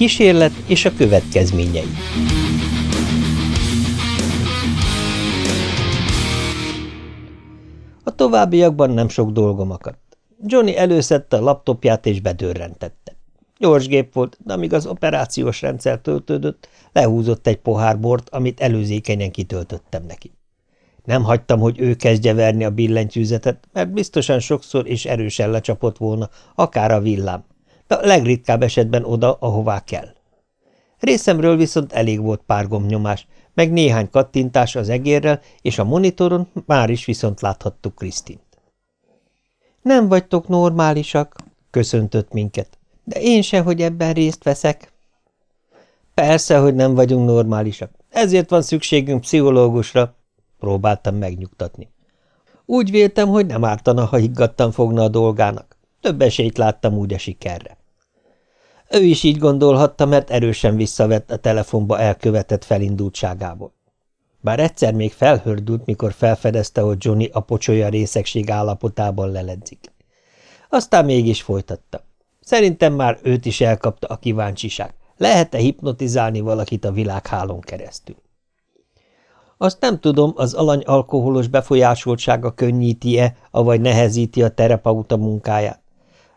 Kísérlet és a következményei A továbbiakban nem sok dolgom akadt. Johnny előszedte a laptopját és bedörrentette. Gyors gép volt, de amíg az operációs rendszer töltődött, lehúzott egy pohár bort, amit előzékenyen kitöltöttem neki. Nem hagytam, hogy ő kezdje verni a billentyűzetet, mert biztosan sokszor és erősen lecsapott volna, akár a villám, de a legritkább esetben oda, ahová kell. Részemről viszont elég volt pár gombnyomás, meg néhány kattintás az egérrel, és a monitoron már is viszont láthattuk Krisztint. Nem vagytok normálisak, köszöntött minket, de én se, hogy ebben részt veszek. Persze, hogy nem vagyunk normálisak. Ezért van szükségünk pszichológusra, próbáltam megnyugtatni. Úgy véltem, hogy nem ártana, ha higgadtan fogna a dolgának. Több esélyt láttam úgy a sikerre. Ő is így gondolhatta, mert erősen visszavett a telefonba elkövetett felindultságából. Bár egyszer még felhördült, mikor felfedezte, hogy Johnny a pocsolya részegség állapotában leledzik. Aztán mégis folytatta. Szerintem már őt is elkapta a kíváncsiság. Lehet-e hipnotizálni valakit a világhálón keresztül? Azt nem tudom, az alany alkoholos befolyásoltsága könnyíti-e, avagy nehezíti a terapeuta munkáját.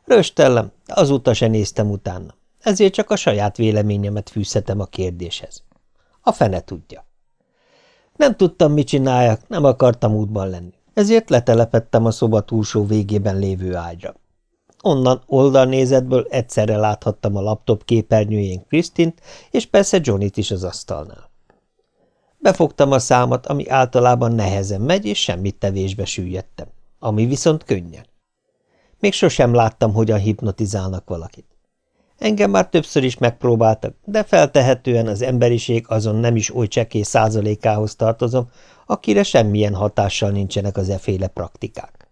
Röstellem, azóta se néztem utána ezért csak a saját véleményemet fűzhetem a kérdéshez. A fene tudja. Nem tudtam, mit csináljak, nem akartam útban lenni, ezért letelepettem a szoba túlsó végében lévő ágyra. Onnan oldalnézetből egyszerre láthattam a laptop képernyőjén Krisztint, és persze Johnnyt is az asztalnál. Befogtam a számat, ami általában nehezen megy, és semmit tevésbe süllyedtem, ami viszont könnyen. Még sosem láttam, hogyan hipnotizálnak valakit. Engem már többször is megpróbáltak, de feltehetően az emberiség azon nem is oly csekély százalékához tartozom, akire semmilyen hatással nincsenek az eféle praktikák.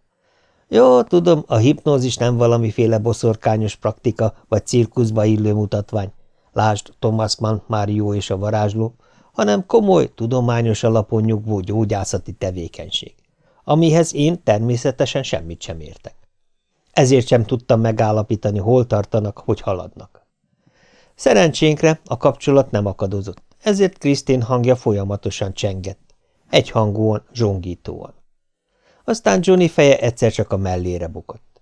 Jó, tudom, a hipnózis nem valamiféle boszorkányos praktika vagy cirkuszba illő mutatvány, lásd Thomas Mann, Mário és a varázsló, hanem komoly, tudományos alapon nyugvó gyógyászati tevékenység, amihez én természetesen semmit sem értek. Ezért sem tudtam megállapítani, hol tartanak, hogy haladnak. Szerencsénkre a kapcsolat nem akadozott, ezért Krisztin hangja folyamatosan csengett, egyhangúan, zsongítóan. Aztán Johnny feje egyszer csak a mellére bukott.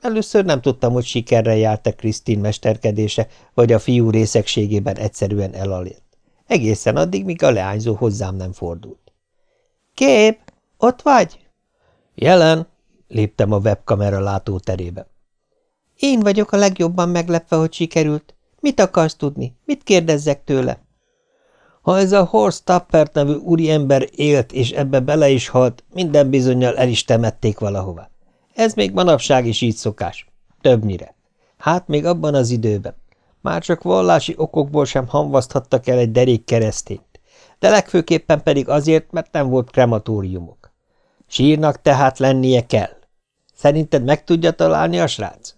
Először nem tudtam, hogy sikerrel járt-e Krisztin mesterkedése, vagy a fiú részegségében egyszerűen elalélt. Egészen addig, míg a leányzó hozzám nem fordult. – Kép, ott vagy? – Jelen, léptem a webkamera látóterébe. Én vagyok a legjobban meglepve, hogy sikerült. Mit akarsz tudni? Mit kérdezzek tőle? Ha ez a Horst Tappert nevű úriember élt, és ebbe bele is halt, minden bizonyal el is temették valahova. Ez még manapság is így szokás. Többnyire. Hát még abban az időben. Már csak vallási okokból sem hamvaszthattak el egy derék keresztényt, de legfőképpen pedig azért, mert nem volt krematóriumok. Sírnak tehát lennie kell. Szerinted meg tudja találni a srác?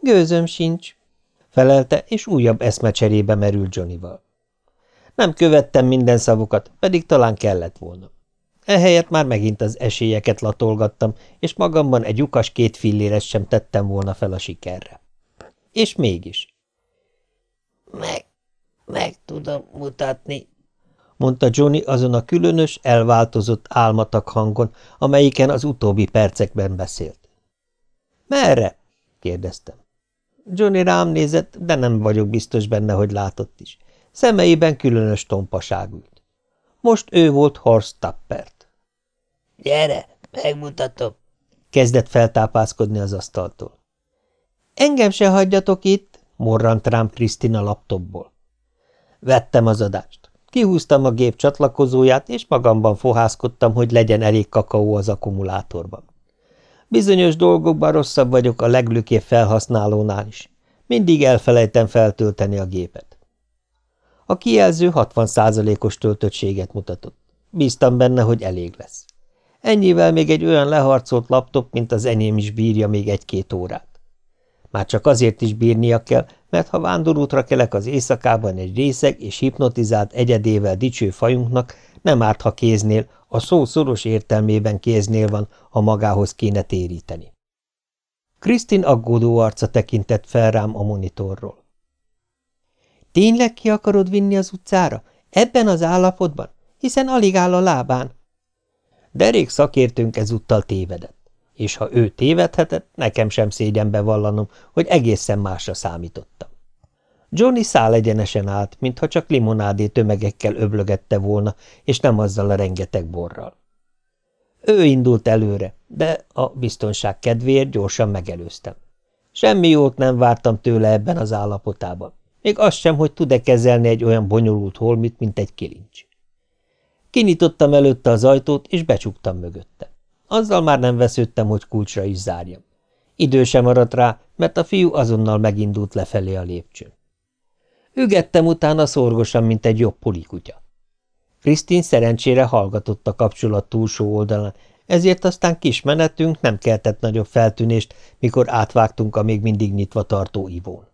Gőzöm sincs, felelte, és újabb eszmecserébe merült Johnnyval. Nem követtem minden szavukat, pedig talán kellett volna. Ehelyett már megint az esélyeket latolgattam, és magamban egy ukas két filléres sem tettem volna fel a sikerre. És mégis. Meg, meg tudom mutatni, mondta Johnny azon a különös, elváltozott álmatak hangon, amelyiken az utóbbi percekben beszélt. – Merre? – kérdeztem. Johnny rám nézett, de nem vagyok biztos benne, hogy látott is. Szemeiben különös tompaság ült. Most ő volt Horst Tappert. – Gyere, megmutatom! – kezdett feltápászkodni az asztaltól. – Engem se hagyjatok itt! – morrant rám Krisztina laptopból. Vettem az adást. Kihúztam a gép csatlakozóját, és magamban fohászkodtam, hogy legyen elég kakaó az akkumulátorban. Bizonyos dolgokban rosszabb vagyok a leglökébb felhasználónál is. Mindig elfelejtem feltölteni a gépet. A kijelző 60%-os töltöttséget mutatott. Bíztam benne, hogy elég lesz. Ennyivel még egy olyan leharcolt laptop, mint az enyém is bírja még egy-két órát. Már csak azért is bírnia kell, mert ha vándorútra kelek az éjszakában egy részeg és hipnotizált egyedével dicső fajunknak, nem árt, ha kéznél, a szó szoros értelmében kéznél van, ha magához kéne téríteni. Krisztin aggódó arca tekintett fel rám a monitorról. Tényleg ki akarod vinni az utcára? Ebben az állapotban? Hiszen alig áll a lábán. Derék szakértőnk ezúttal tévedett, és ha ő tévedhetett, nekem sem szégyen bevallanom, hogy egészen másra számítottam. Johnny szál egyenesen állt, mintha csak limonádé tömegekkel öblögette volna, és nem azzal a rengeteg borral. Ő indult előre, de a biztonság kedvéért gyorsan megelőztem. Semmi jót nem vártam tőle ebben az állapotában. Még az sem, hogy tud-e kezelni egy olyan bonyolult holmit, mint egy kilincs. Kinyitottam előtte az ajtót, és becsuktam mögötte. Azzal már nem vesződtem, hogy kulcsra is zárjam. Idő sem maradt rá, mert a fiú azonnal megindult lefelé a lépcsőn. Ügettem utána szorgosan, mint egy jobb pulikutya. Krisztin szerencsére hallgatott a kapcsolat túlsó oldalán, ezért aztán kis menetünk nem keltett nagyobb feltűnést, mikor átvágtunk a még mindig nyitva tartó ivón.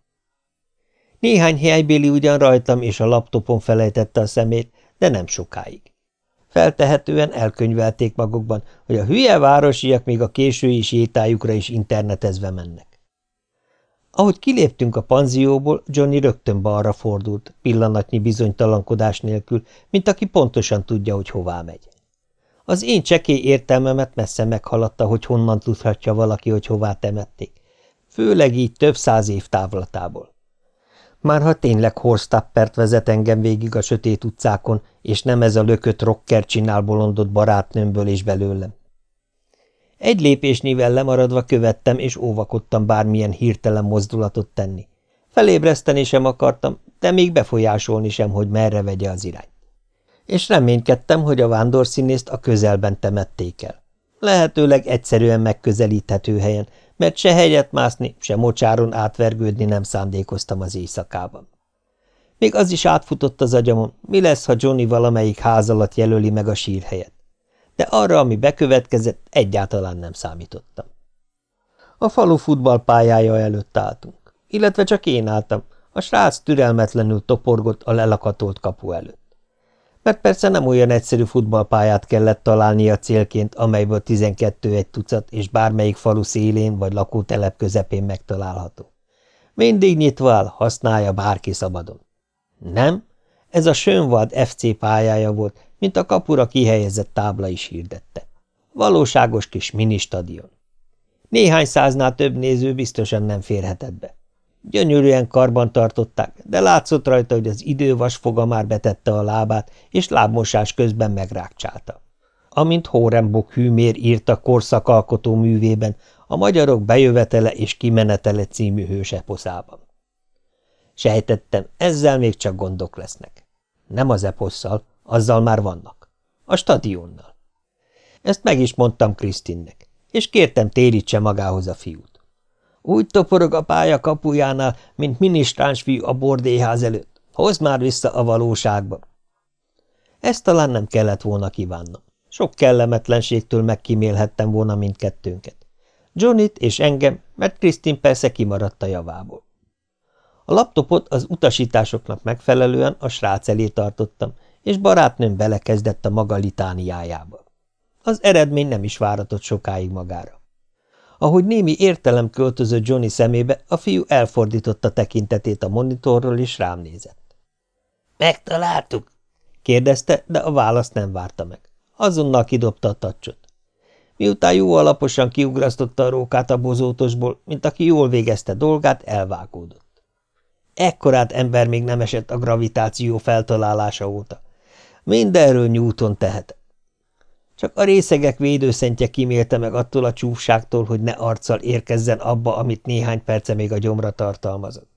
Néhány helybéli ugyan rajtam és a laptopon felejtette a szemét, de nem sokáig. Feltehetően elkönyvelték magukban, hogy a hülye városiak még a késői sétájukra is internetezve mennek. Ahogy kiléptünk a panzióból, Johnny rögtön balra fordult, pillanatnyi bizonytalankodás nélkül, mint aki pontosan tudja, hogy hová megy. Az én csekély értelmemet messze meghaladta, hogy honnan tudhatja valaki, hogy hová temették. Főleg így több száz év távlatából. Már ha tényleg Horstappert vezet engem végig a sötét utcákon, és nem ez a lökött rocker csinál bolondot barátnőmből és belőlem. Egy lépésnyivel lemaradva követtem, és óvakodtam bármilyen hirtelen mozdulatot tenni. Felébreszteni sem akartam, de még befolyásolni sem, hogy merre vegye az irányt. És reménykedtem, hogy a vándorszínészt a közelben temették el. Lehetőleg egyszerűen megközelíthető helyen, mert se helyet mászni, se mocsáron átvergődni nem szándékoztam az éjszakában. Még az is átfutott az agyamon, mi lesz, ha Johnny valamelyik ház alatt jelöli meg a sírhelyet de arra, ami bekövetkezett, egyáltalán nem számítottam. A falu futballpályája előtt álltunk, illetve csak én álltam, a srác türelmetlenül toporgott a lelakatolt kapu előtt. Mert persze nem olyan egyszerű futballpályát kellett találnia célként, amelyből 12 egy tucat és bármelyik falu szélén vagy lakótelep közepén megtalálható. Mindig nyitva áll, használja bárki szabadon. Nem, ez a Sönwald FC pályája volt, mint a kapura kihelyezett tábla is hirdette. Valóságos kis ministadion. Néhány száznál több néző biztosan nem férhetett be. Gyönyörűen karban tartották, de látszott rajta, hogy az idő foga már betette a lábát, és lábmosás közben megrákcsálta. Amint Hórembok hűmér írta korszakalkotó művében, a magyarok bejövetele és kimenetele című hőseposzában. Sejtettem, ezzel még csak gondok lesznek. Nem az eposszal, azzal már vannak. A stadionnal. Ezt meg is mondtam Krisztinnek, és kértem térítse magához a fiút. Úgy toporog a pálya kapujánál, mint minisztráns fiú a bordéház előtt. Hozd már vissza a valóságba. Ezt talán nem kellett volna kívánnom. Sok kellemetlenségtől megkímélhettem volna mindkettőnket. Johnnyt és engem, mert Krisztin persze kimaradt a javából. A laptopot az utasításoknak megfelelően a srác elé tartottam, és barátnőm belekezdett a maga litániájába. Az eredmény nem is váratott sokáig magára. Ahogy némi értelem költözött Johnny szemébe, a fiú elfordította tekintetét a monitorról, és rám nézett. – Megtaláltuk? – kérdezte, de a választ nem várta meg. Azonnal kidobta a tacsot. Miután jó alaposan kiugrasztotta a rókát a bozótosból, mint aki jól végezte dolgát, elvágódott. Ekkorát ember még nem esett a gravitáció feltalálása óta. Mindenről nyúton tehet. Csak a részegek védőszentje kimélte meg attól a csúfságtól, hogy ne arccal érkezzen abba, amit néhány perce még a gyomra tartalmazott.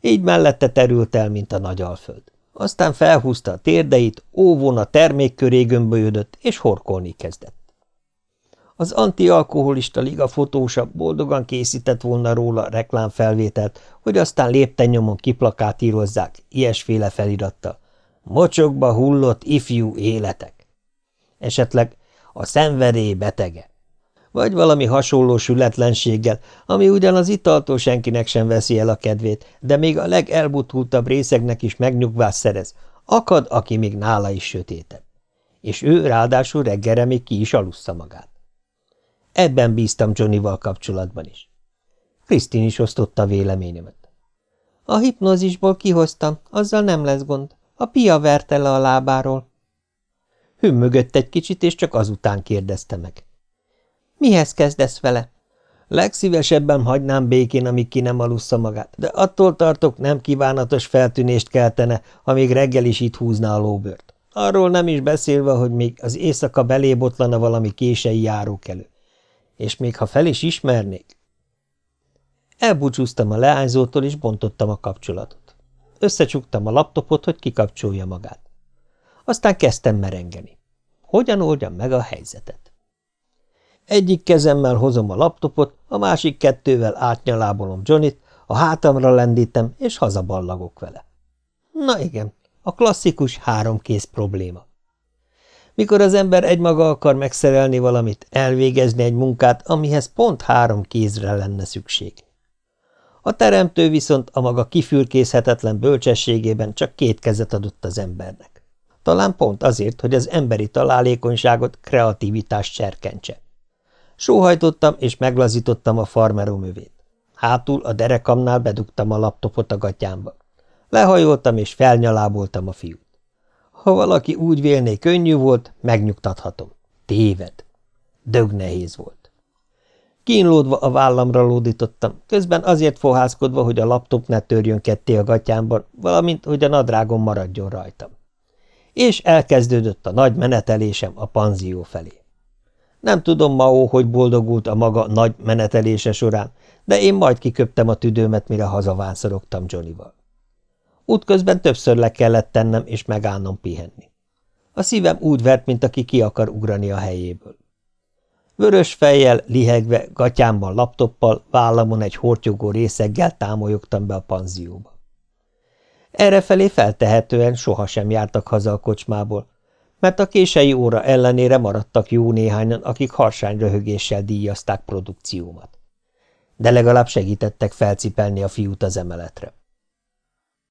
Így mellette terült el, mint a nagy alföld. Aztán felhúzta a térdeit, óvon a termék köré gömbölyödött, és horkolni kezdett. Az antialkoholista liga fotósa boldogan készített volna róla reklámfelvételt, hogy aztán lépten nyomon kiplakátírozzák, ilyesféle felirattal. Mocsokba hullott ifjú életek. Esetleg a szenvedély betege. Vagy valami hasonló sületlenséggel, ami ugyan az italtól senkinek sem veszi el a kedvét, de még a legelbutultabb részegnek is megnyugvás szerez. Akad, aki még nála is sötétebb. És ő ráadásul reggelre még ki is alussza magát. Ebben bíztam Johnnyval kapcsolatban is. Krisztin is osztotta véleményemet. A hipnózisból kihoztam, azzal nem lesz gond. A pia verte le a lábáról. Hümmögött egy kicsit, és csak azután kérdezte meg. Mihez kezdesz vele? Legszívesebben hagynám békén, amíg ki nem alussza magát, de attól tartok, nem kívánatos feltűnést keltene, ha még reggel is itt húzná a lóbört. Arról nem is beszélve, hogy még az éjszaka belébotlana valami kései járókelő. És még ha fel is ismernék. Elbúcsúztam a leányzótól, és bontottam a kapcsolatot. Összecsuktam a laptopot, hogy kikapcsolja magát. Aztán kezdtem merengeni. Hogyan oldjam meg a helyzetet? Egyik kezemmel hozom a laptopot, a másik kettővel átnyalábolom Johnnyt, a hátamra lendítem, és hazaballagok vele. Na igen, a klasszikus háromkész probléma. Mikor az ember egymaga akar megszerelni valamit, elvégezni egy munkát, amihez pont három kézre lenne szükség. A teremtő viszont a maga kifürkészhetetlen bölcsességében csak két kezet adott az embernek. Talán pont azért, hogy az emberi találékonyságot, kreativitást serkentse. Sóhajtottam, és meglazítottam a farmeromövét. Hátul a derekamnál bedugtam a laptopot a gatyámba. Lehajoltam, és felnyaláboltam a fiút. Ha valaki úgy vélné könnyű volt, megnyugtathatom. Téved. Dög nehéz volt. Kínlódva a vállamra lódítottam, közben azért fohászkodva, hogy a laptop ne törjön ketté a gatyámban, valamint, hogy a nadrágom maradjon rajtam. És elkezdődött a nagy menetelésem a panzió felé. Nem tudom Mao, hogy boldogult a maga nagy menetelése során, de én majd kiköptem a tüdőmet, mire hazavánszorogtam Johnnyval. Útközben többször le kellett tennem, és megállnom pihenni. A szívem úgy vert, mint aki ki akar ugrani a helyéből. Vörös fejjel, lihegve, gatyámban laptoppal, vállamon egy hortyogó részeggel támolyogtam be a panzióba. Errefelé feltehetően sohasem jártak haza a kocsmából, mert a kései óra ellenére maradtak jó néhányan, akik harsány röhögéssel díjazták produkciómat. De legalább segítettek felcipelni a fiút az emeletre.